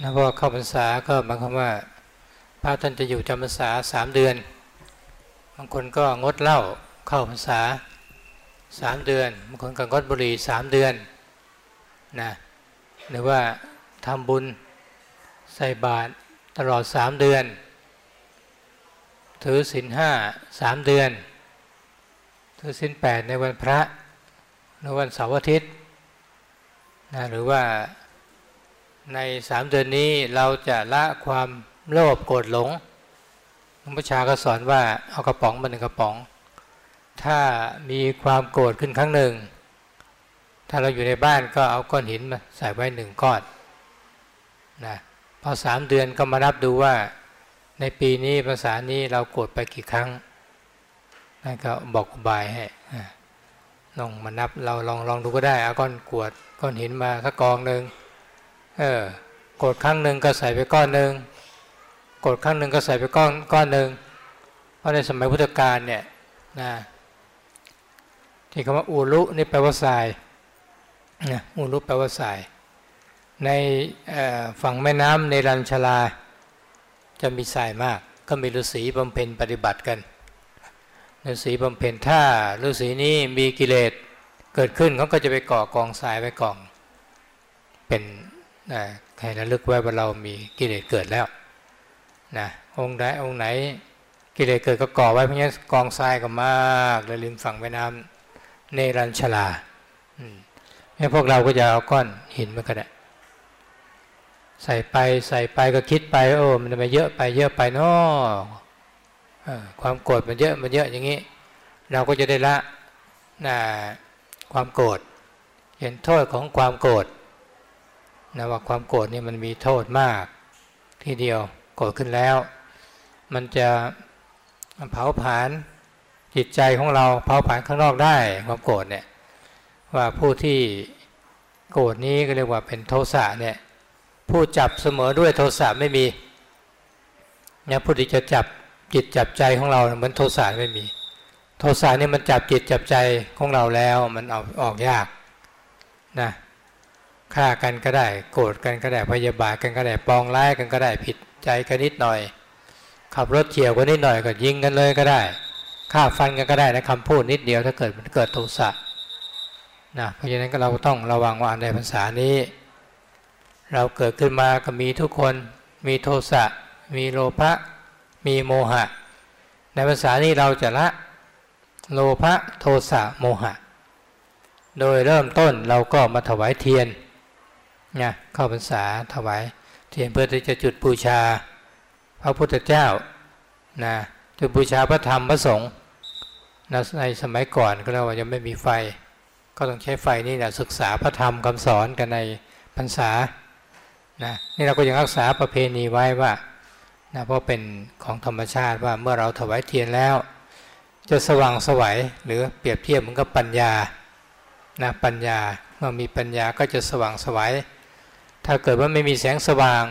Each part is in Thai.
นะพราะเข้าพรรษาก็หมายความว่าพระท่านจะอยู่จำพรรษาสามเดือน บางคนก็งดเหล้าเข้าพรรษาสามเดือน บางคนก็งดบุหรี่สามเดือนนะหรือว่าทำบุญใส่บาตรตลอดสามเดือน ถือศีลห้าสามเดือน ถือศีลแปดในวันพระในวันเสาร์อาทิตย์นะหรือว่า ในสามเดือนนี้เราจะละความโลภโกรธหลงหลวงพ่อชาก็สอนว่าเอากระป๋องมาหนึ่งกระป๋อง ถ้ามีความโกรธขึ้นครั้งหนึ่ง ถ้าเราอยู่ในบ้านก็เอาก้อนหินมาใส่ไว้หนึ่งก้อนนะพอสามเดือนก็มานับดูว่าในปีนี้ภาษานี้เราโกรธไปกี่ครั้งนั่นก็บอกบายให้ลองมานับเราลองลองดูก็ได้เอาก้อนกวดก้อนหินมาสักกองหนึ่ง เออโกรธครั้งหนึ่งก็ใส่ไปก้อนหนึ่งโกรธครั้งหนึ่งก็ใส่ไปก้อนก้อนหนึ่งเพราะในสมัยพุทธกาลเนี่ยนะที่คำว่าอูรุนี่แปลว่าทรายนะอูรุแปลว่าทราย ในฝั่งแม่น้ำในรัญชลา จะมีทรายมาก ก็มีฤาษีบำเพ็ญปฏิบัติกันฤาษีบำเพ็ญถ้าฤาษีนี้มีกิเลสเกิดขึ้นเขาก็จะไปก่อกองทรายไว้กอง เป็น ใครระลึกไว้ว่าเรามีกิเลสเกิดแล้วนะองค์ใดองค์ไหน กิเลสเกิดก็ก่อไว้เพราะงั้นกองทรายก็มากเลยริมฝั่งแม่น้ำเนรัญชลาให้พวกเราก็จะเอาก้อนหินมาก็ได้ใส่ไปใส่ไปก็คิดไปโอ้มันจะไปเยอะไปเยอะไปเนาะความโกรธมันเยอะมันเยอะอย่างนี้ เราก็จะได้ละนะความโกรธเห็นโทษของความโกรธ นะว่าความโกรธนี่มันมีโทษมาก ทีเดียวโกรธขึ้นแล้ว มันจะเผาผลาญจิตใจของเราเผาผลาญข้างนอกได้ความโกรธเนี่ยว่าผู้ที่โกรธนี้ก็เรียกว่าเป็นโทสะเนี่ยผู้จับเสมอด้วยโทสะไม่มีเนี่ยผู้ที่จะจับจิตจับใจของเราเหมือนโทสะไม่มี โทสะนี่มันจับจิตจับใจของเราแล้วมันออกออกยากนะ ฆ่ากันก็ได้ โกรธกันก็ได้พยาบาทกันก็ได้ปองร้ายกันก็ได้ผิดใจกันนิดหน่อย ขับรถเฉียวกันนิดหน่อยก็ยิงกันเลยก็ได้ฆ่าฟันกันก็ได้นะคำพูดนิดเดียวถ้าเกิดมันเกิดโทสะนะเพราะฉะนั้นก็เราต้องระวังว่าในภาษานี้ เราเกิดขึ้นมาก็มีทุกคนมีโทสะมีโลภะมีโมหะ ในภาษานี้เราจะละโลภะโทสะโมหะ โดยเริ่มต้นเราก็มาถวายเทียน นะเข้าพรรษาถวายเทียนเพื่อที่จะจุดบูชา พระพุทธเจ้านะจุดบูชาพระธรรมพระสงฆ์ในสมัยก่อนก็เราว่ายังไม่มีไฟ ก็ต้องใช้ไฟนี่แหละศึกษาพระธรรมคำสอนกันในพรรษานะนี่เราก็ยังรักษาประเพณีไว้ว่านะเพราะเป็นของธรรมชาติว่าเมื่อเราถวายเทียนแล้ว จะสว่างสวัยหรือเปรียบเทียบเหมือนกับปัญญานะปัญญาเมื่อมีปัญญาก็จะสว่างสวัย ถ้าเกิดว่าไม่มีแสงสว่าง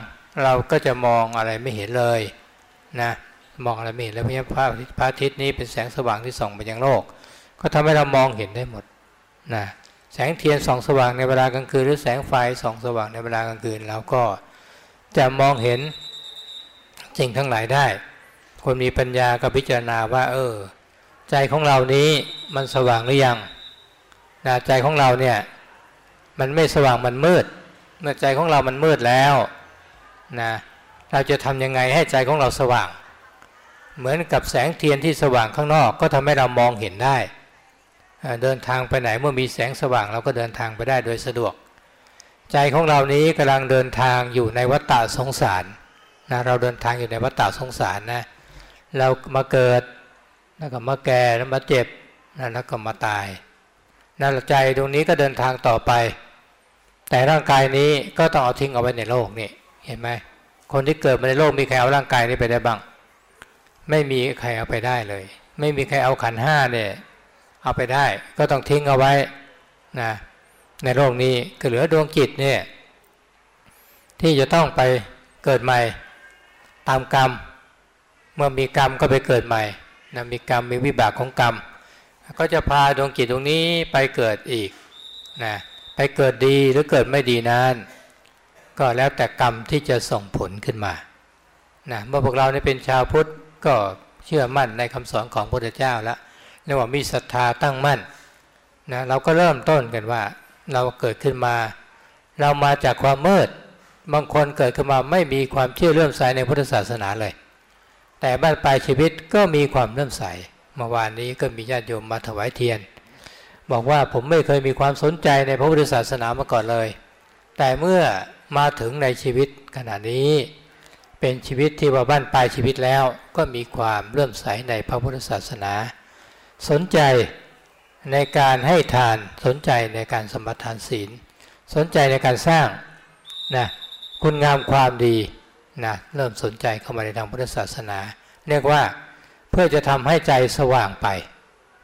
เราก็จะมองอะไรไม่เห็นเลยนะมองอะไรไม่เห็นแล้วเพราะพระพระอาทิตย์นี้เป็นแสงสว่างที่ส่องไปยังโลก ก็ทำให้เรามองเห็นได้หมดนะแสงเทียนส่องสว่างในเวลากลางคืนหรือแสงไฟส่องสว่างในเวลากลางคืนเราก็จะมองเห็นสิ่งทั้งหลายได้ คนมีปัญญาก็พิจารณาว่า เออ ใจของเรานี้มันสว่างหรือยังนะใจของเราเนี่ย มันไม่สว่างมันมืด เมื่อใจของเรามันมืดแล้วนะเราจะทำยังไงให้ใจของเราสว่าง เหมือนกับแสงเทียนที่สว่างข้างนอกก็ทำให้เรามองเห็นได้ เดินทางไปไหนเมื่อมีแสงสว่างเราก็เดินทางไปได้โดยสะดวก ใจของเรานี้กำลังเดินทางอยู่ในวัฏฏะสงสารนะเราเดินทางอยู่ในวัฏฏะสงสารนะเรามาเกิดแล้วก็มาแก่แล้วมาเจ็บแล้วก็มาตายนั่นใจตรงนี้ก็เดินทางต่อไป แต่ร่างกายนี้ก็ต้องเอาทิ้งเอาไว้ในโลกนี่เห็นไหมคนที่เกิดมาในโลกมีใครเอาร่างกายนี้ไปได้บ้าง ไม่มีใครเอาไปได้เลย ไม่มีใครเอาขันห้าเนี่ยเอาไปได้ ก็ต้องทิ้งเอาไว้นะในโลกนี้ก็เหลือดวงจิตเนี่ยที่จะต้องไปเกิดใหม่ตามกรรม เมื่อมีกรรมก็ไปเกิดใหม่นะมีกรรมมีวิบากของกรรม ก็จะพาดวงจิตตรงนี้ไปเกิดอีกนะ ไปเกิดดีหรือเกิดไม่ดีนั้นก็แล้วแต่กรรมที่จะส่งผลขึ้นมานะเมื่อพวกเราเนี่เป็นชาวพุทธก็เชื่อมั่นในคำสอนของพระพุทธเจ้าแล้วเรียกว่ามีศรัทธาตั้งมั่นนะเราก็เริ่มต้นกันว่า เราเกิดขึ้นมา เรามาจากความมืดบางคนเกิดขึ้นมาไม่มีความเชื่อเลื่อมใสในพุทธศาสนาเลย แต่บ้านปลายชีวิตก็มีความเลื่อมใสเมื่อวานนี้ก็มีญาติโยมมาถวายเทียน บอกว่าผมไม่เคยมีความสนใจในพระพุทธศาสนามาก่อนเลย แต่เมื่อมาถึงในชีวิตขณะนี้ เป็นชีวิตที่ว่าบ้านปลายชีวิตแล้ว ก็มีความเลื่อมใสในพระพุทธศาสนา สนใจในการให้ทานสนใจในการสมบัติทานศีล สนใจในการสร้างนะคุณงามความดีนะเริ่มสนใจเข้ามาในทางพุทธศาสนา เรียกว่าเพื่อจะทำให้ใจสว่างไป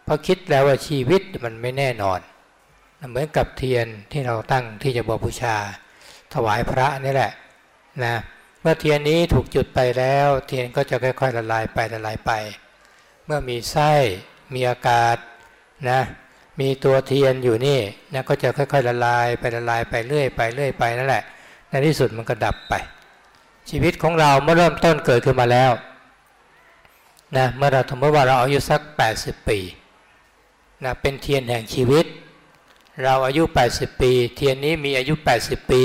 พราะคิดแล้วว่าชีวิตมันไม่แน่นอน เหมือนกับเทียนที่เราตั้งที่จะบูชา ถวายพระนี่แหละนะเมื่อเทียนนี้ถูกจุดไปแล้ว เทียนก็จะค่อยๆละลายไปละลายไป เมื่อมีไส้มีอากาศนะมีตัวเทียนอยู่นี่นะก็จะค่อยๆละลายไปละลายไปเรื่อยไปเรื่อยไปนั่นแหละ ในที่สุดมันก็ดับไป ชีวิตของเราเมื่อเริ่มต้นเกิดขึ้นมาแล้วนะเมื่อเราสมมติว่าเราอายุสัก 80 ปี นะเป็นเทียนแห่งชีวิต เราอายุ 80 ปี เทียนนี้มีอายุ 80 ปี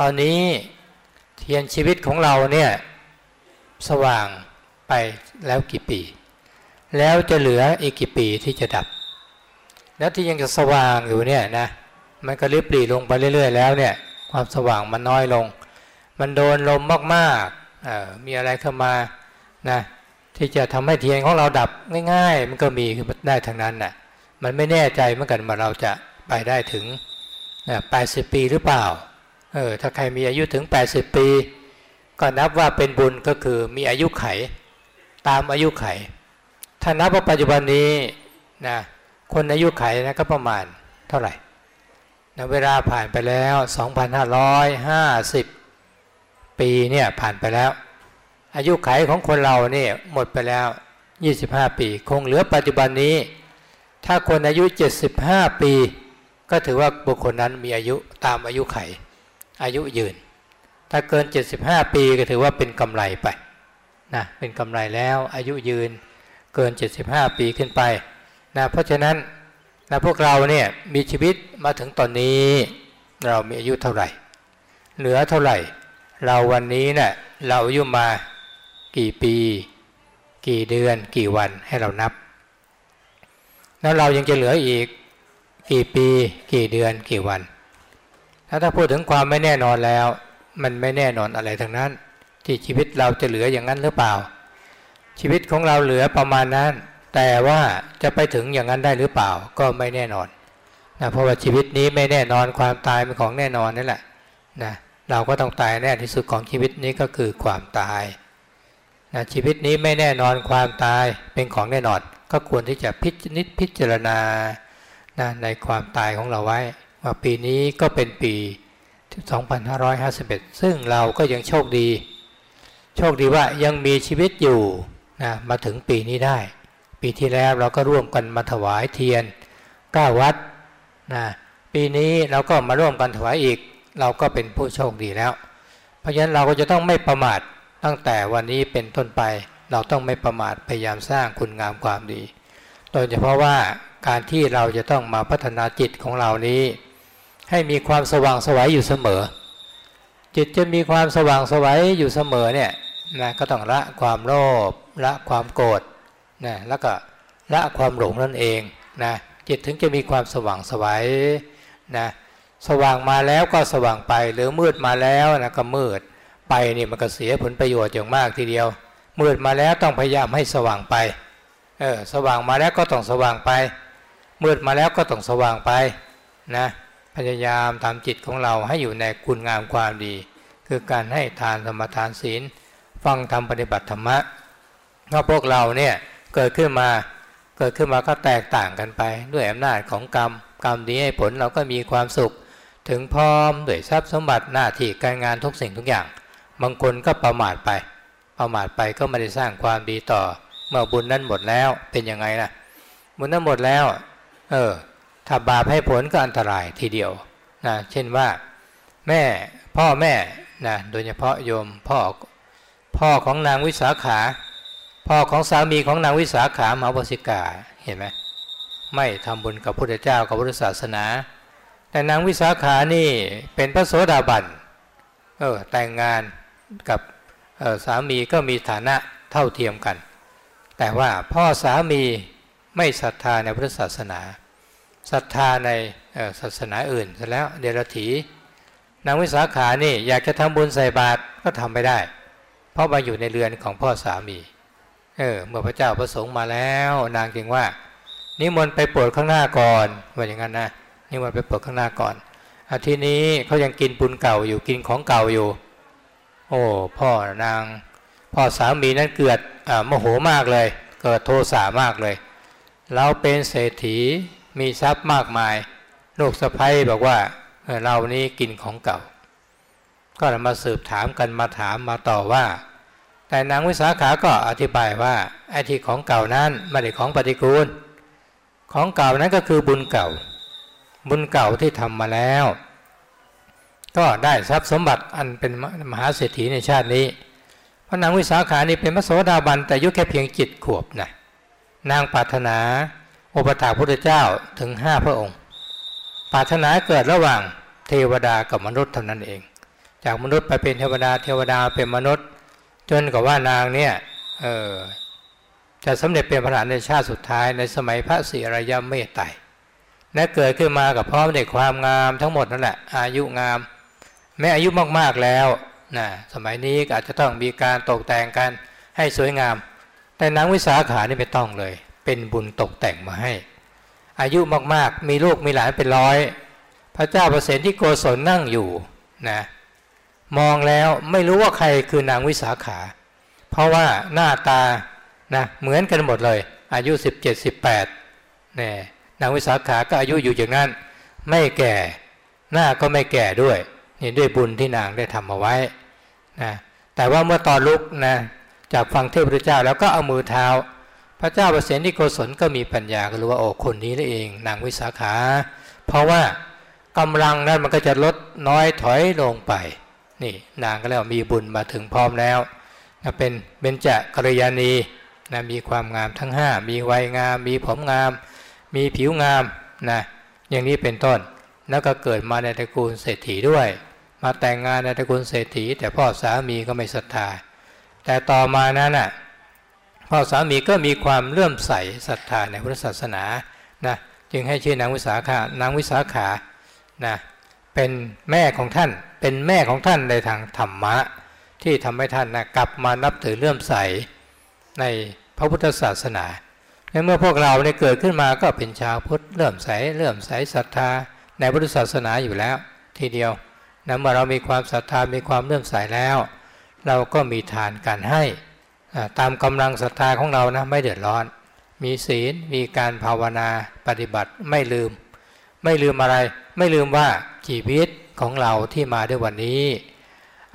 ตอนนี้เทียนชีวิตของเราเนี่ยสว่างไปแล้วกี่ปี แล้วจะเหลืออีกกี่ปีที่จะดับ แล้วที่ยังจะสว่างอยู่เนี่ยนะมันก็ริบหรี่ลงไปเรื่อย ๆ แล้วเนี่ยความสว่างมันน้อยลง มันโดนลมมากๆมีอะไรเข้ามานะ ที่จะทำให้เทียนของเราดับง่าย ๆ มันก็มีคือได้ทั้งนั้นน่ะมันไม่แน่ใจเหมือนกันว่าเราจะไปได้ถึงแปดสิบปีหรือเปล่าเออถ้าใครมีอายุถึง 80 ปี ก็นับว่าเป็นบุญก็คือมีอายุไขตามอายุไข ถ้านับว่าปัจจุบันนี้นะคนอายุไขนะก็ประมาณเท่าไหร่นะเวลาผ่านไปแล้ว 2,550 ปีเนี่ยผ่านไปแล้ว อายุไขของคนเราเนี่ยหมดไปแล้ว 25 ปี คงเหลือปัจจุบันนี้ ถ้าคนอายุ 75 ปี ก็ถือว่าบุคคลนั้นมีอายุตามอายุไข อายุยืน ถ้าเกิน 75 ปีก็ถือว่าเป็นกำไรไปนะเป็นกำไรแล้วอายุยืนเกิน 75 ปีขึ้นไปนะเพราะฉะนั้นนะพวกเราเนี่ยมีชีวิตมาถึงตอนนี้ เรามีอายุเท่าไหร่ เหลือเท่าไหร่ เราวันนี้เนะี่ยเราอายุมา กี่ปี กี่เดือน กี่วันให้เรานับ แล้วเรายังจะเหลืออีกกี่ปี กี่เดือน กี่วัน ถ้าถ้าพูดถึงความไม่แน่นอนแล้ว มันไม่แน่นอนอะไรทั้งนั้น ที่ชีวิตเราจะเหลืออย่างนั้นหรือเปล่า ชีวิตของเราเหลือประมาณนั้น แต่ว่าจะไปถึงอย่างนั้นได้หรือเปล่า ก็ไม่แน่นอนนะเพราะว่าชีวิตนี้ไม่แน่นอนความตายเป็นของแน่นอนนี่แหละนะเราก็ต้องตายแน่ที่สุดของชีวิตนี้ก็คือความตาย นะชีวิตนี้ไม่แน่นอนความตายเป็นของแน่นอน ก็ควรที่จะพิจนิพิจารณานะในความตายของเราไว้ ว่าปีนี้ก็เป็นปี 2551 ซึ่งเราก็ยังโชคดี โชคดีว่ายังมีชีวิตอยู่นะมาถึงปีนี้ได้ ปีที่แล้วเราก็ร่วมกันมาถวายเทียน9วัดนะปีนี้เราก็มาร่วมกันถวายอีก เราก็เป็นผู้โชคดีแล้ว เพราะฉะนั้นเราก็จะต้องไม่ประมาท ตั้งแต่วันนี้เป็นต้นไปเราต้องไม่ประมาทพยายามสร้างคุณงามความดี โดยเฉพาะว่าการที่เราจะต้องมาพัฒนาจิตของเรานี้ ให้มีความสว่างสวัยอยู่เสมอ จิตจะมีความสว่างสวัยอยู่เสมอเนี่ยนะก็ต้องละความโลภละความโกรธนะแล้วก็ละความหลงนั่นเองนะจิตถึงจะมีความสว่างสวัยนะสว่างมาแล้วก็สว่างไปหรือมืดมาแล้วนะก็มืด ไปนี่มันก็เสียผลประโยชน์อย่างมากทีเดียวมืดมาแล้วต้องพยายามให้สว่างไปเออสว่างมาแล้วก็ต้องสว่างไปมืดมาแล้วก็ต้องสว่างไปนะพยายามทำจิตของเราให้อยู่ในคุณงามความดี คือการให้ทานธรรมทานศีล ฟังธรรมปฏิบัติธรรมะเพราะพวกเราเนี่ยเกิดขึ้นมาเกิดขึ้นมาก็แตกต่างกันไป ด้วยอำนาจของกรรมกรรมดีให้ผลเราก็มีความสุข ถึงพร้อมด้วยทรัพย์สมบัติหน้าที่การงานทุกสิ่งทุกอย่าง บางคนก็ประมาทไปประมาทไปก็ไม่ได้สร้างความดีต่อ เมื่อบุญนั้นหมดแล้วเป็นยังไงล่ะ บุญนั้นหมดแล้ว เออถ้าบาปให้ผลก็อันตรายทีเดียวนะเช่นว่า แม่พ่อแม่นะโดยเฉพาะโยมพ่อพ่อของนางวิสาขา พ่อของสามีของนางวิสาขามหาบสิกาเห็นไหมไม่ทำบุญกับพุทธเจ้ากับพุทธศาสนา แต่นางวิสาขานี่เป็นพระโสดาบันเออแต่งงาน กับสามีก็มีฐานะเท่าเทียมกัน แต่ว่าพ่อสามีไม่ศรัทธาในพุทธศาสนาศรัทธาในศาสนาอื่นเสร็จแล้วเดรัจฉีนางวิสาขานี่อยากจะทำบุญใส่บาตรก็ทำไม่ได้ เพราะมาอยู่ในเรือนของพ่อสามีเออเมื่อพระเจ้าประสงค์มาแล้ว นางจึงว่า นิมนต์ไปโปรดข้างหน้าก่อนว่าอย่างนั้นนะนิมนต์ไปโปรดข้างหน้าก่อนอาทีนี้เขายังกินปุญเก่าอยู่กินของเก่าอยู่ โอ้พ่อนางพ่อสามีนั้นเกิดโมโหมากเลย เกิดโทสะมากเลย เราเป็นเศรษฐีมีทรัพย์มากมายลูกสะพ้ยบอกว่าเรานี้กินของเก่า ก็มาสืบถามกันมาถามมาต่อว่า แต่นางวิสาขาก็อธิบายว่าไอ้ที่ของเก่านั้นไม่ได้ของปฏิกูล ของเก่านั้นก็คือบุญเก่า บุญเก่าที่ทำมาแล้ว ก็ได้ทรัพย์สมบัติอันเป็นมหาเศรษฐีในชาตินี้พระนางวิสาขานี่เป็นพระโสดาบันแต่อายุแค่เพียงจิตขวบนะนางปรารถนาอุปถาพุทธเจ้าถึงห้าพระองค์ ปรารถนาเกิดระหว่างเทวดากับมนุษย์เท่านั้นเอง จากมนุษย์ไปเป็นเทวดาเทวดาเป็นมนุษย์ จนกับว่านางเนี่ยเออจะสำเร็จเป็นพระราในชาติสุดท้ายในสมัยพระศรีอริยเมตไตรและเกิดขึ้นมากับพร้อมในความงามทั้งหมดนั่นแหละอายุงาม แม้อายุมากๆแล้วนะสมัยนี้อาจจะต้องมีการตกแต่งกันให้สวยงาม แต่นางวิสาขานี่ไม่ต้องเลย เป็นบุญตกแต่งมาให้ อายุมากๆ มีลูกมีหลานเป็นร้อย พระเจ้าประเสนที่โกศลนั่งอยู่นะมองแล้วไม่รู้ว่าใครคือนางวิสาขา เพราะว่าหน้าตานะเหมือนกันหมดเลย อายุ 17 18นี่นางวิสาขาก็อายุอยู่อย่างนั้น ไม่แก่ หน้าก็ไม่แก่ด้วย นี่ด้วยบุญที่นางได้ทำเอาไว้นะแต่ว่าเมื่อตอนลุกนะจากฟังเทพพระเจ้าแล้วก็เอามือเท้า พระเจ้าประเสนิโกศลก็มีปัญญาก็รู้ว่าโอ้คนนี้นี่เอง นางวิสาขา เพราะว่ากำลังนั้นมันก็จะลดน้อยถอยลงไป นี่นางก็แล้วมีบุญมาถึงพร้อมแล้วนะเป็นเบญจกัลยาณีนะมีความงามทั้ง 5 มีวัยงาม มีผมงาม มีผิวงามนะอย่างนี้เป็นต้นแล้วก็เกิดมาในตระกูลเศรษฐีด้วย มาแต่งงานในตระกูลเศรษฐี แต่พ่อสามีก็ไม่ศรัทธา แต่ต่อมานั้นน่ะพ่อสามีก็มีความเลื่อมใสศรัทธาในพุทธศาสนานะจึงให้ชื่อนางวิสาขานางวิสาขานะเป็นแม่ของท่านเป็นแม่ของท่านในทางธรรมะ ที่ทำให้ท่านนะกลับมานับถือเลื่อมใสในพระพุทธศาสนาและเมื่อพวกเราเนี่ยเกิดขึ้นมาก็เป็นชาวพุทธเลื่อมใสเลื่อมใสศรัทธาในพุทธศาสนาอยู่แล้วทีเดียว นะเมื่อเรามีความศรัทธามีความเลื่อมใสแล้ว เราก็มีทานการให้ตามกำลังศรัทธาของเรานะไม่เดือดร้อน มีศีลมีการภาวนาปฏิบัติไม่ลืม ไม่ลืมอะไร ไม่ลืมว่าชีวิตของเราที่มาด้วยวันนี้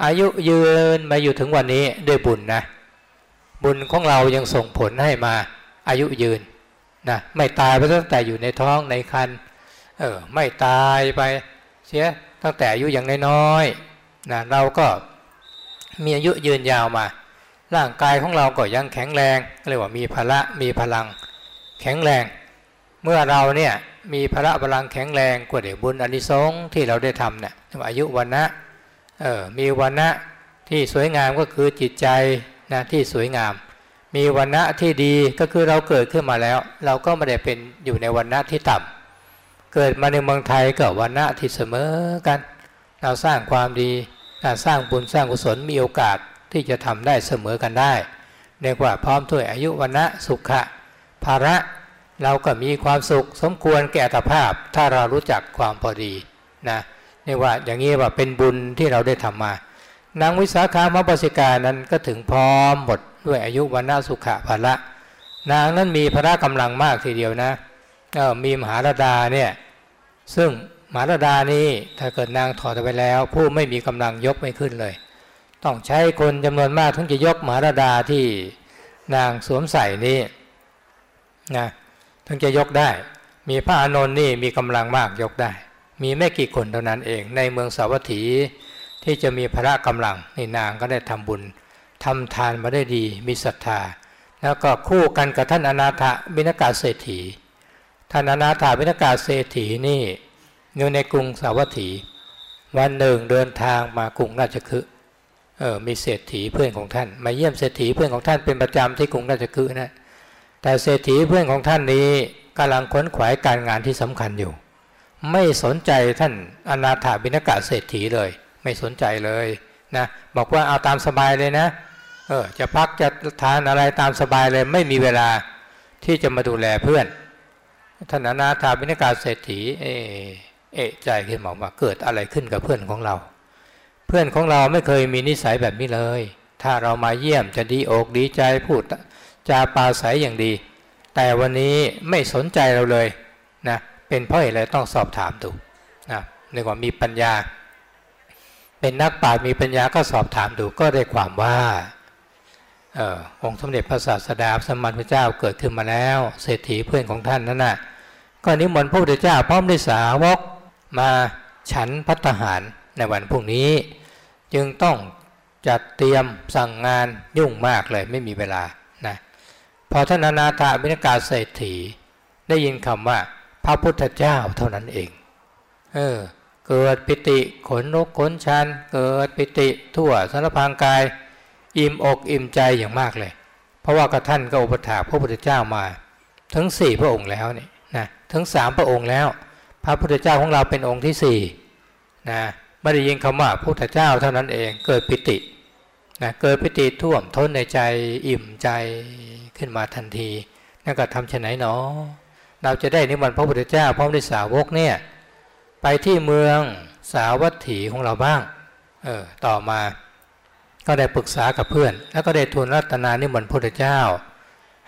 อายุยืนมาอยู่ถึงวันนี้ด้วยบุญนะ บุญของเรายังส่งผลให้มาอายุยืนนะไม่ตายไปตั้งแต่อยู่ในท้องในคันเออไม่ตายไปเสีย ตั้งแต่อายุยังน้อยๆนะเราก็มีอายุยืนยาวมา ร่างกายของเราก็ยังแข็งแรงเรียกว่ามีพละมีพลังแข็งแรง เมื่อเราเนี่ยมีพละพลังแข็งแรงกว่าเดี๋ยวบุญอนิสงส์ที่เราได้ทำเนี่ยอายุวันนะเออมีวันนะที่สวยงามก็คือจิตใจนะที่สวยงาม มีวันนะที่ดีก็คือเราเกิดขึ้นมาแล้ว เราก็ไม่ได้เป็นอยู่ในวันนะที่ต่ำ เกิดมาในเมืองไทยก็วันนะที่เสมอกัน เราสร้างความดีสร้างบุญสร้างกุศลมีโอกาสที่จะทำได้เสมอกันได้เรียกว่าพร้อมถ้วยอายุวันะสุขะภาระเราก็มีความสุขสมควรแก่อัตภาพ ถ้าเรารู้จักความพอดีนะเรียว่าอย่างนี้ว่าเป็นบุญที่เราได้ทำมานางวิสาขามปสิกานั้นก็ถึงพร้อมหมดด้วยอายุวันนาสุขะภาระนางนั้นมีพระกำลังมากทีเดียวนะ มีมหาราดาเนี่ยซึ่งมหาราดานี้ถ้าเกิดนางถอดไปแล้ว ผู้ไม่มีกำลังยกไม่ขึ้นเลย ต้องใช้คนจำนวนมากถึงจะยกมหาราดาที่นางสวมใส่นี้นะถึงจะยกได้ มีพระอานนท์นี่มีกำลังมากยกได้ มีไม่กี่คนเท่านั้นเอง ในเมืองสาวัตถีที่จะมีพระกำลังนี่นางก็ได้ทำบุญทำทานมาได้ดีมีศรัทธา แล้วก็คู่กันกับท่านอนาถบิณกาเศรษฐี ท่านอนาถบิณกาเศรษฐีนี่อยู่ในกรุงสาวัตถี วันหนึ่งเดินทางมากรุงราชคฤห์เออมีเศรษฐีเพื่อนของท่าน มาเยี่ยมเศรษฐีเพื่อนของท่านเป็นประจำที่กรุงราชคฤห์นะแต่เศรษฐีเพื่อนของท่านนี้กำลังค้นขวายการงานที่สำคัญอยู่ ไม่สนใจท่านอนาถาบิณกาเศรษฐีเลย ไม่สนใจเลยนะบอกว่าเอาตามสบายเลยนะเออจะพักจะทานอะไรตามสบายเลยไม่มีเวลาที่จะมาดูแลเพื่อน ท่านอนาถาบิณกาเศรษฐีเอเอะใจขึ้นมาว่าเกิดอะไรขึ้นกับเพื่อนของเรา เพื่อนของเราไม่เคยมีนิสัยแบบนี้เลย ถ้าเรามาเยี่ยมจะดีอกดีใจพูดจาปาศัยอย่างดี แต่วันนี้ไม่สนใจเราเลยนะเป็นเพราะอะไรต้องสอบถามดูนะในความมีปัญญา เป็นนักปราชญ์มีปัญญาก็สอบถามดูก็ได้ความว่า องค์สมเด็จพระศาสดาสมมาพระเจ้าเกิดขึ้นมาแล้ว เศรษฐีเพื่อนของท่านนั่นน่ะก็นิมนต์พระพุทธเจ้าพร้อมด้วยสาวกมาฉันพัฒหารในวันพรุ่งนี้ จึงต้องจัดเตรียมสั่งงานยุ่งมากเลยไม่มีเวลานะพอท่านนาถาบิณกาเศรษฐี ได้ยินคำว่าพระพุทธเจ้าเท่านั้นเองเออเกิดปิติขนนกขนชัน เกิดปิติทั่วสารพางกาย อิ่มอกอิ่มใจอย่างมากเลย เพราะว่ากระท่านก็อุปถาพระพุทธเจ้ามาถึงสี่พระองค์แล้วนี่นะถึงสามพระองค์แล้ว พระพุทธเจ้าของเราเป็นองค์ที่สี่นะไม่ได้ยินคำว่าพุทธเจ้าเท่านั้นเองเกิดปิตินะเกิดปิติท่วมท้นในใจอิ่มใจขึ้นมาทันทีนั่นก็ทำเช่นไหนเนาะเราจะได้นิมนต์พระพุทธเจ้าพร้อมด้วยสาวกเนี่ยไปที่เมืองสาวัตถีของเราบ้างเออต่อมา ก็ได้ปรึกษากับเพื่อน แล้วก็ได้ทูลรัตนานิมนต์พระพุทธเจ้า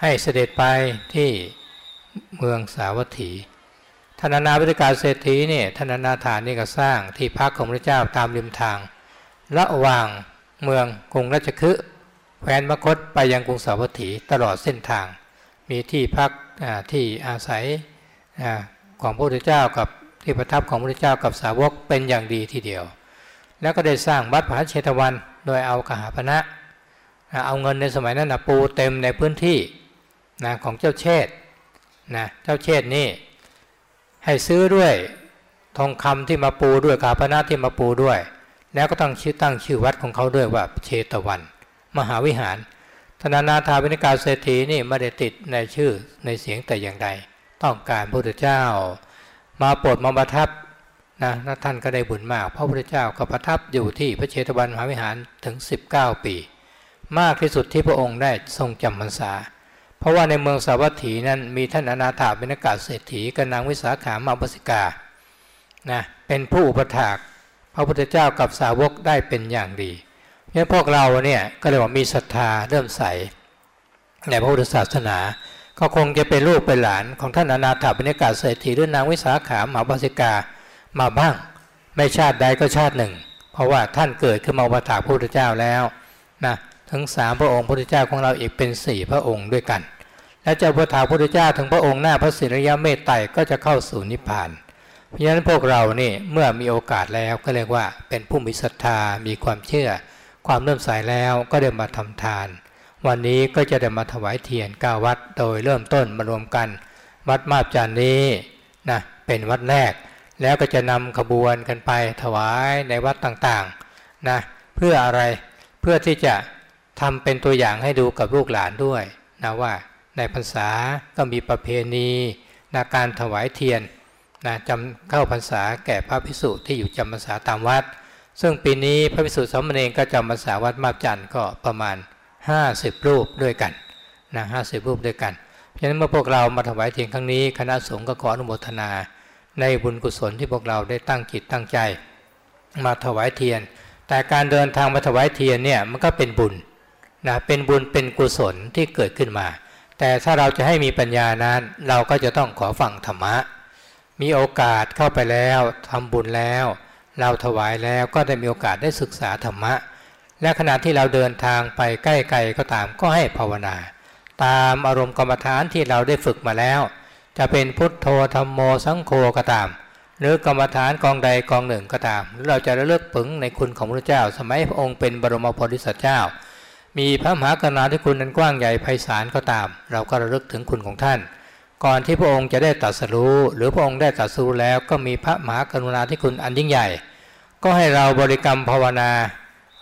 ให้เสด็จไปที่เมืองสาวัตถีธนานาวิทกาเศรษฐีเนี่ยธนานาฐานนี่ก็สร้างที่พักของพระเจ้าตามริมทาง ระหว่างเมืองกรุงราชคฤห์แคว้นมคตไปยังกรุงสาวัตถีตลอดเส้นทาง มีที่พักที่อาศัยของพระพุทธเจ้ากับที่ประทับของพระพุทธเจ้ากับสาวกเป็นอย่างดีทีเดียว แล้วก็ได้สร้างวัดผาเชตวัน โดยเอากหาปณะเอาเงินในสมัยนั้นนะปูเต็มในพื้นที่นะของเจ้าเชษนะเจ้าเชษนี่ให้ซื้อด้วยทองคำที่มาปูด้วยกาปณะที่มาปูด้วย แล้วก็ตั้งชื่อตั้งชื่อวัดของเขาด้วยว่าเชตวัน มหาวิหาร ธนานาถาวินิกาเศรษฐีนี่ไม่ได้ติดในชื่อในเสียงแต่อย่างใด ต้องการพระพุทธเจ้า มาโปรดมาประทับ นะท่านก็ได้บุญมาก พระพุทธเจ้าก็ประทับอยู่ที่พระเชตวันมหาวิหารถึง 19 ปี มากที่สุดที่พระองค์ได้ทรงจำพรรษา เพราะว่าในเมืองสาวัตถีนั้นมีท่านอนาถาเป็นากาศเศรษฐีกับนางวิสาขามาบสิกานะเป็นผู้อุปถากพระพุทธเจ้ากับสาวกได้เป็นอย่างดีนี่พวกเราเนี่ยก็เลยว่ามีศรัทธาเริ่มใสในพระพุทธศาสนาก็คงจะเป็นลูกเป็นหลานของท่านอนาถาบรรยากาศเศรษฐีหรือนางวิสาขามหาบสิกา มาบ้าง ไม่ชาติใดก็ชาติหนึ่ง เพราะว่าท่านเกิดขึ้นมาประถาพระพุทธเจ้าแล้วนะทั้งสามพระองค์พระพุทธเจ้าของเราอีกเป็นสี่พระองค์ด้วยกัน และจะประถาพระพุทธเจ้าถึงพระองค์หน้าพระศิริยะเมตไตรก็จะเข้าสู่นิพพาน เพราะฉะนั้นพวกเรานี่เมื่อมีโอกาสแล้วก็เรียกว่าเป็นผู้มีศรัทธามีความเชื่อ ความเริ่มใสแล้วก็ได้มาทำทาน วันนี้ก็จะได้มาถวายเทียนก้าวัดโดยเริ่มต้นมารวมกัน วัดมาบจานนี้นะเป็นวัดแรก แล้วก็จะนำขบวนกันไปถวายในวัดต่างๆนะเพื่ออะไรเพื่อที่จะทำเป็นตัวอย่างให้ดูกับลูกหลานด้วยนะว่าในพรรษาก็มีประเพณีนะการถวายเทียนนะจำเข้าพรรษาแก่พระภิกษุที่อยู่จำพรรษาตามวัด ซึ่งปีนี้พระภิกษุสามเณรก็จำพรรษาวัดมาบจันทร์ก็ประมาณ 50 รูปด้วยกันนะห้รูปด้วยกัน เพราะฉะนั้นเมื่อพวกเรามาถวายเทียนครั้งนี้ คณะสงฆ์ก็ขออนุโมทนา ในบุญกุศลที่พวกเราได้ตั้งจิตตั้งใจ มาถวายเทียน แต่การเดินทางมาถวายเทียนเนี่ยมันก็เป็นบุญนะเป็นบุญเป็นกุศลที่เกิดขึ้นมา แต่ถ้าเราจะให้มีปัญญานั้น เราก็จะต้องขอฟังธรรมะ มีโอกาสเข้าไปแล้วทำบุญแล้ว เราถวายแล้วก็ได้มีโอกาสได้ศึกษาธรรมะ และขณะที่เราเดินทางไปใกล้ไกลก็ตามก็ให้ภาวนา ตามอารมณ์กรรมฐานที่เราได้ฝึกมาแล้ว จะเป็นพุทโธธรรมโมสังโฆก็ตาม หรือกรรมฐานกองใดกองหนึ่งก็ตาม หรือเราจะระลึกถึงในคุณของพระเจ้า สมัยพระองค์เป็นบรมโพธิสัตว์เจ้า มีพระมหากรุณาธิคุณนั้นกว้างใหญ่ไพศาลก็ตาม เราก็ระลึกถึงคุณของท่าน ก่อนที่พระองค์จะได้ตรัสรู้ หรือพระองค์ได้ตรัสรู้แล้วก็มีพระมหากรุณาธิคุณอันยิ่งใหญ่ ก็ให้เราบริกรรมภาวนา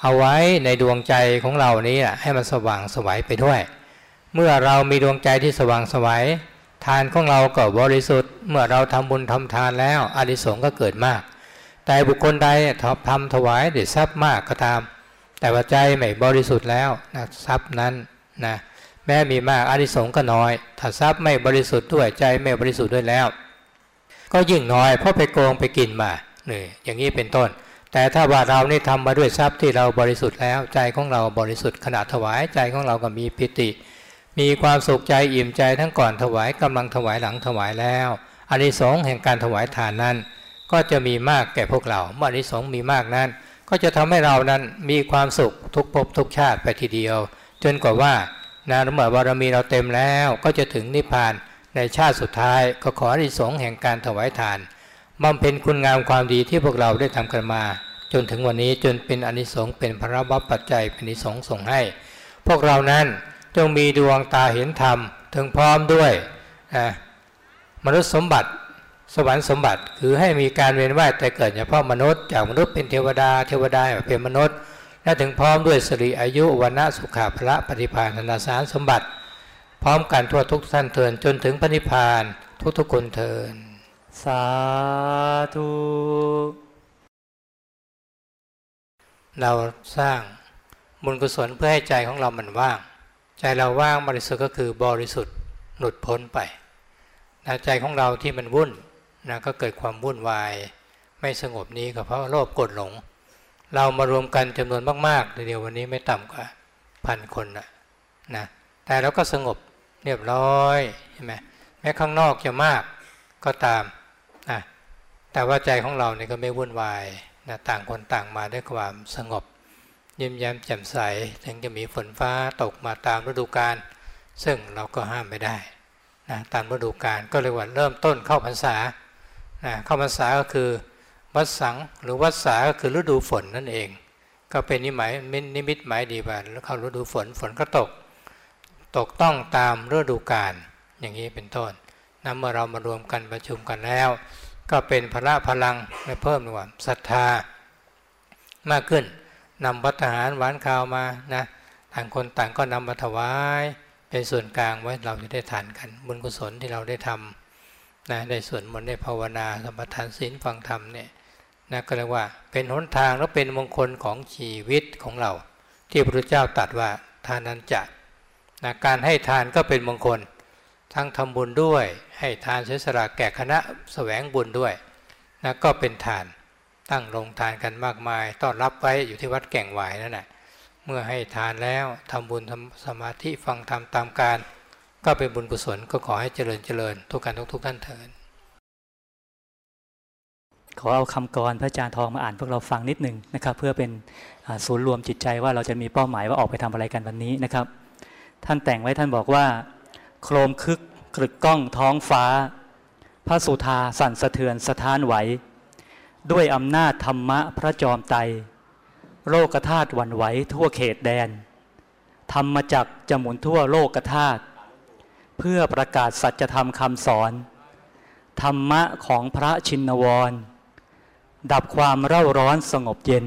เอาไว้ในดวงใจของเรานี้ให้มันสว่างสวัยไปด้วย เมื่อเรามีดวงใจที่สว่างสวัย ทานของเราก็บริสุทธิ์ เมื่อเราทำบุญทำทานแล้วอานิสงก็เกิดมาก แต่บุคคลใดทำถวายเด็ดทรัพย์มากก็ตาม แต่ว่าใจไม่บริสุทธิ์แล้วนะทรัพย์นั้นนะแม้มีมากอานิสงก็น้อย ถ้าทรัพย์ไม่บริสุทธิ์ด้วยใจไม่บริสุทธิ์ด้วยแล้ว ก็ยิ่งน้อยเพราะไปโกงไปกินมานี่อย่างนี้เป็นต้น แต่ถ้าว่าเรานี่ทำมาด้วยทรัพย์ที่เราบริสุทธิ์แล้ว ใจของเราบริสุทธิ์ขณะถวายใจของเราก็มีปิติ มีความสุขใจอิ่มใจทั้งก่อนถวายกำลังถวายหลังถวายแล้วอานิสงส์แห่งการถวายทานนั้น ก็จะมีมากแก่พวกเราเมื่ออานิสงส์มีมากนั้น ก็จะทำให้เรานั้นมีความสุขทุกภพทุกชาติไปทีเดียว จนกว่าว่านาเมื่อบารมีเราเต็มแล้วก็จะถึงนิพพานในชาติสุดท้ายก็ขออานิสงส์แห่งการถวายทานบำเพ็ญคุณงามความดีที่พวกเราได้ทำกันมา จนถึงวันนี้จนเป็นอนิสงส์เป็นพระบัพปัจจัยเป็นอนิสงส์ส่งให้ พวกเรานั้น จงมีดวงตาเห็นธรรม ถึงพร้อมด้วยมนุษย์สมบัติสวรรค์สมบัติ คือให้มีการเวียนว่ายแต่เกิดเฉพาะมนุษย์จากมนุษย์เป็นเทวดาเทวดาเป็นมนุษย์ และถึงพร้อมด้วยสิริอายุวันะสุขาพระปฏิภาณนาสารสมบัติ พร้อมกันทั่วทุกท่านเทินจนถึงพระนิพพานทุกทุกคนเทินสาธุเราสร้างบุญกุศลเพื่อให้ใจของเรามันว่าง ใจเราว่างบริสุทธิ์ก็คือบริสุทธิ์หลุดพ้นไปนะใจของเราที่มันวุ่นนะก็เกิดความวุ่นวายไม่สงบนี้ก็เพราะโลภกดหลง เรามารวมกันจำนวนมากๆเดียววันนี้ไม่ต่ำกว่าพันคนนะนะแต่เราก็สงบเรียบร้อยใช่ไหมแม้ข้างนอกจะมากก็ตามนะแต่ว่าใจของเราเนี่ยก็ไม่วุ่นวายนะต่างคนต่างมาด้วยความสงบ ยิ้มแย้มแจ่มใส ถึงจะมีฝนฟ้าตกมาตามฤดูกาลซึ่งเราก็ห้ามไม่ได้นะตามฤดูกาลก็เลยว่าเริ่มต้นเข้าพรรษานะเข้าพรรษาก็คือวัดสังหรือวัดสาก็คือฤดูฝนนั่นเอง ก็เป็นนิมิตนิมิตหมายดีว่าเข้าฤดูฝนฝนก็ตก ตกต้องตามฤดูกาลอย่างนี้เป็นต้นนำเมื่อเรามารวมกันประชุมกันแล้ว ก็เป็นพละพลังและเพิ่มหน่วยศรัทธามากขึ้น นำวัตหารหวานข้าวมานะต่างคนต่างก็นำมาถวายเป็นส่วนกลางไว้เราจะได้ทานกันบุญกุศลที่เราได้ทำนะได้ส่วนมนได้ภาวนาสมทานศีลฟังธรรมเนี่ยนะก็เรียกว่าเป็นหนทางและเป็นมงคลของชีวิตของเรา ที่พระพุทธเจ้าตรัสว่าทานนั้นจะนะการให้ทานก็เป็นมงคล ทั้งทำบุญด้วย ให้ทานเสียสละแก่คณะแสวงบุญด้วยนะก็เป็นทาน ตั้งโรงทานกันมากมาย ต้อนรับไว้อยู่ที่วัดแก่งหวายนั่นแหละเมื่อให้ทานแล้วทำบุญทำสมาธิฟังธรรมตามการ ก็เป็นบุญกุศลก็ขอให้เจริญเจริญทุกการทุกทุกท่านเถิดขอเอาคำกรพระอาจารย์ทองมาอ่านพวกเราฟังนิดหนึ่งนะครับเพื่อเป็นศูนย์รวมจิตใจว่าเราจะมีเป้าหมายว่าออกไปทำอะไรกันวันนี้นะครับ ท่านแต่งไว้ท่านบอกว่า โครมคึกกรึกก้องท้องฟ้า พระสุธาสั่นสะเทือนสะท้านไหว ด้วยอำนาจธรรมะพระจอมไตรโลกธาตุวันไหวทั่วเขตแดน ธรรมจักจะหมุนทั่วโลกธาตุเพื่อประกาศสัจธรรมคำสอน ธรรมะของพระชินวร ดับความเร่าร้อนสงบเย็น